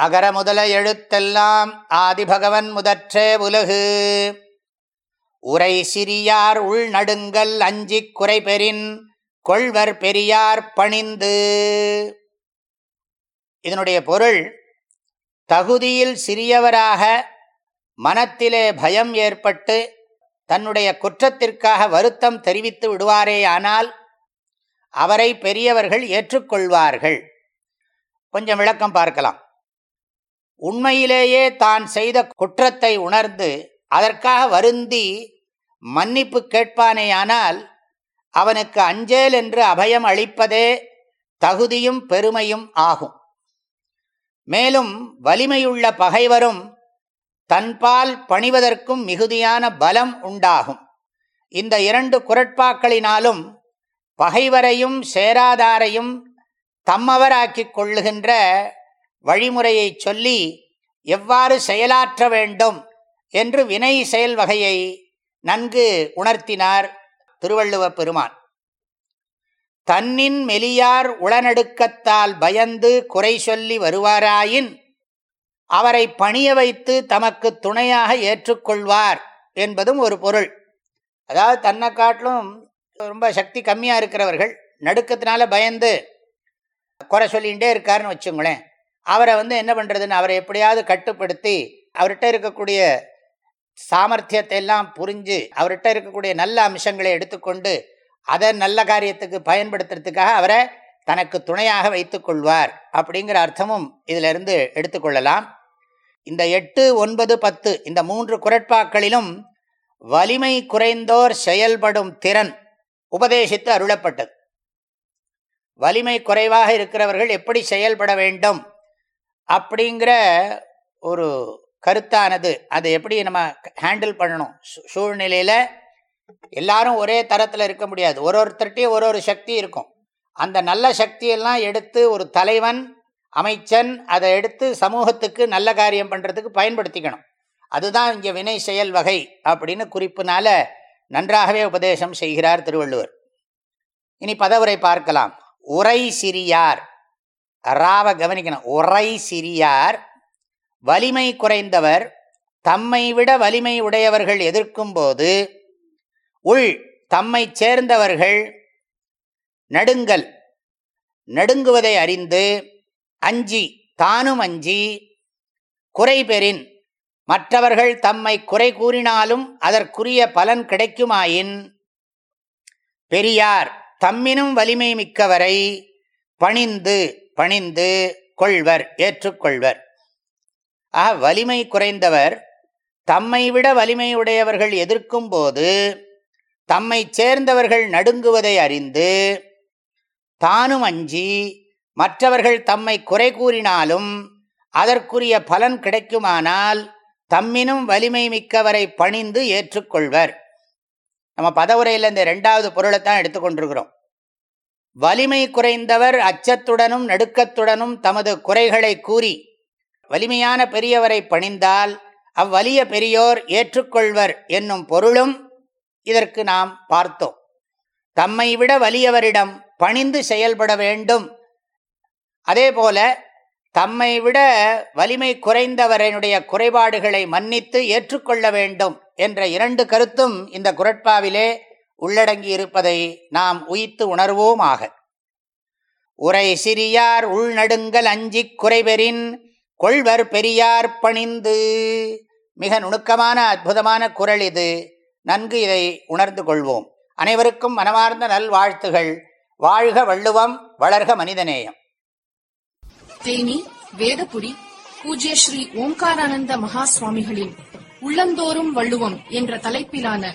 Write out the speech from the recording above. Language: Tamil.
அகர முதல எழுத்தெல்லாம் ஆதிபகவன் முதற்றே உலகு. உரை சிறியார் உள்நடுங்கல் அஞ்சிக் குறைபெறின் கொள்வர் பெரியார் பணிந்து. இதனுடைய பொருள் தகுதியில் சிறியவராக மனத்திலே பயம் ஏற்பட்டு தன்னுடைய குற்றத்திற்காக வருத்தம் தெரிவித்து விடுவாரேயானால் அவரை பெரியவர்கள் ஏற்றுக்கொள்வார்கள். கொஞ்சம் விளக்கம் பார்க்கலாம். உண்மையிலேயே தான் செய்த குற்றத்தை உணர்ந்து அதற்காக வருந்தி மன்னிப்பு கேட்பானேயானால் அவனுக்கு அஞ்சேல் என்று அபயம் அளிப்பதே தகுதியும் பெருமையும் ஆகும். மேலும் வலிமையுள்ள பகைவரும் தன்பால் பணிவதற்கும் மிகுதியான பலம் உண்டாகும். இந்த இரண்டு குரட்பாக்களினாலும் பகைவரையும் சேராதாரையும் தம்மவராக்கிக் கொள்ளுகின்ற வழிமுறையை சொல்லி எவ்வாறு செயலாற்ற வேண்டும் என்று வினை செயல் வகையை நன்கு உணர்த்தினார் திருவள்ளுவ பெருமான். தன்னின் மெலியார் உளநடுக்கத்தால் பயந்து குறை சொல்லி வருவாராயின் அவரை பணிய வைத்து தமக்கு துணையாக ஏற்றுக்கொள்வார் என்பதும் ஒரு பொருள். அதாவது தன்னை காட்டிலும் ரொம்ப சக்தி கம்மியாக இருக்கிறவர்கள் நடுக்கத்தினால பயந்து குறை சொல்லிகிட்டே இருக்காருன்னு வச்சுங்களேன். அவரை வந்து என்ன பண்ணுறதுன்னு அவரை எப்படியாவது கட்டுப்படுத்தி அவர்கிட்ட இருக்கக்கூடிய சாமர்த்தியத்தை எல்லாம் புரிஞ்சு அவர்கிட்ட இருக்கக்கூடிய நல்ல அம்சங்களை எடுத்துக்கொண்டு அதை நல்ல காரியத்துக்கு பயன்படுத்துறதுக்காக அவரை தனக்கு துணையாக வைத்துக்கொள்வார் அப்படிங்கிற அர்த்தமும் இதிலிருந்து எடுத்துக்கொள்ளலாம். இந்த எட்டு ஒன்பது பத்து இந்த மூன்று குரட்பாக்களிலும் வலிமை குறைந்தோர் செயல்படும் திறன் உபதேசித்து அருளப்பட்டது. வலிமை குறைவாக இருக்கிறவர்கள் எப்படி செயல்பட வேண்டும்? அப்படிங்கிற ஒரு கருத்தானது. அதை எப்படி நம்ம ஹேண்டில் பண்ணணும்? சூழ்நிலையில் எல்லாரும் ஒரே தரத்தில் இருக்க முடியாது. ஒரு ஒருத்தர்கிட்டையும் ஒரு ஒரு சக்தி இருக்கும். அந்த நல்ல சக்தியெல்லாம் எடுத்து ஒரு தலைவன் அமைச்சன் அதை எடுத்து சமூகத்துக்கு நல்ல காரியம் பண்ணுறதுக்கு பயன்படுத்திக்கணும். அதுதான் இங்கே வினை செயல் வகை அப்படின்னு குறிப்புனால நன்றாகவே உபதேசம் செய்கிறார் திருவள்ளுவர். இனி பதவுரை பார்க்கலாம். உரை சிறியார். ராவை கவனிக்கணும். உரை சிறியார் வலிமை குறைந்தவர் தம்மை விட வலிமை உடையவர்கள் எதிர்க்கும் போது உள் தம்மை சேர்ந்தவர்கள் நடுங்கல் நடுங்குவதை அறிந்து அஞ்சி தானும் அஞ்சி குறைபெறின் மற்றவர்கள் தம்மை குறை கூறினாலும் அதற்குரிய பலன் கிடைக்குமாயின். பெரியார் தம்மினும் வலிமை மிக்கவரை பணிந்து பணிந்து கொள்வர் ஏற்றுக்கொள்வர் ஆக வலிமை குறைந்தவர் தம்மை விட வலிமையுடையவர்கள் எதிர்க்கும் போது தம்மை சேர்ந்தவர்கள் நடுங்குவதை அறிந்து தானும் அஞ்சி மற்றவர்கள் தம்மை குறை கூறினாலும் அதற்குரிய பலன் கிடைக்குமானால் தம்மினும் வலிமை மிக்கவரை பணிந்து ஏற்றுக்கொள்வர் நம்ம பதவுரையில் இந்த ரெண்டாவது பொருளைத்தான் எடுத்துக்கொண்டிருக்கிறோம் வலிமை குறைந்தவர் அச்சத்துடனும் நடுக்கத்துடனும் தமது குறைகளை கூறி வலிமையான பெரியவரை பணிந்தால் அவ்வலிய பெரியோர் ஏற்றுக்கொள்வர் என்னும் பொருளும் இதற்கு நாம் பார்த்தோம். தம்மை விட வலியவரிடம் பணிந்து செயல்பட வேண்டும். அதே போல தம்மை விட வலிமை குறைந்தவரனுடைய குறைபாடுகளை மன்னித்து ஏற்றுக்கொள்ள வேண்டும் என்ற இரண்டு கருத்தும் இந்த குரட்பாவிலே உள்ளடங்கி இருப்பதை நாம் உயித்து உணர்வோமாக. உரை சிறியார் உள்நடுங்கல் அஞ்சிக் குறைபெறின் கொள்வர் பெரியார் பணிந்து. மிக நுணுக்கமான அற்புதமான குரல் இது. நன்கு இதை உணர்ந்து கொள்வோம். அனைவருக்கும் மனமார்ந்த நல்வாழ்த்துகள். வாழ்க வள்ளுவம் வளர்க மனிதநேயம். தேனி வேதபுடி பூஜ்ய ஸ்ரீ ஓம்காரானந்த மகா சுவாமிகளின் உள்ளந்தோறும் வள்ளுவம் என்ற தலைப்பிலான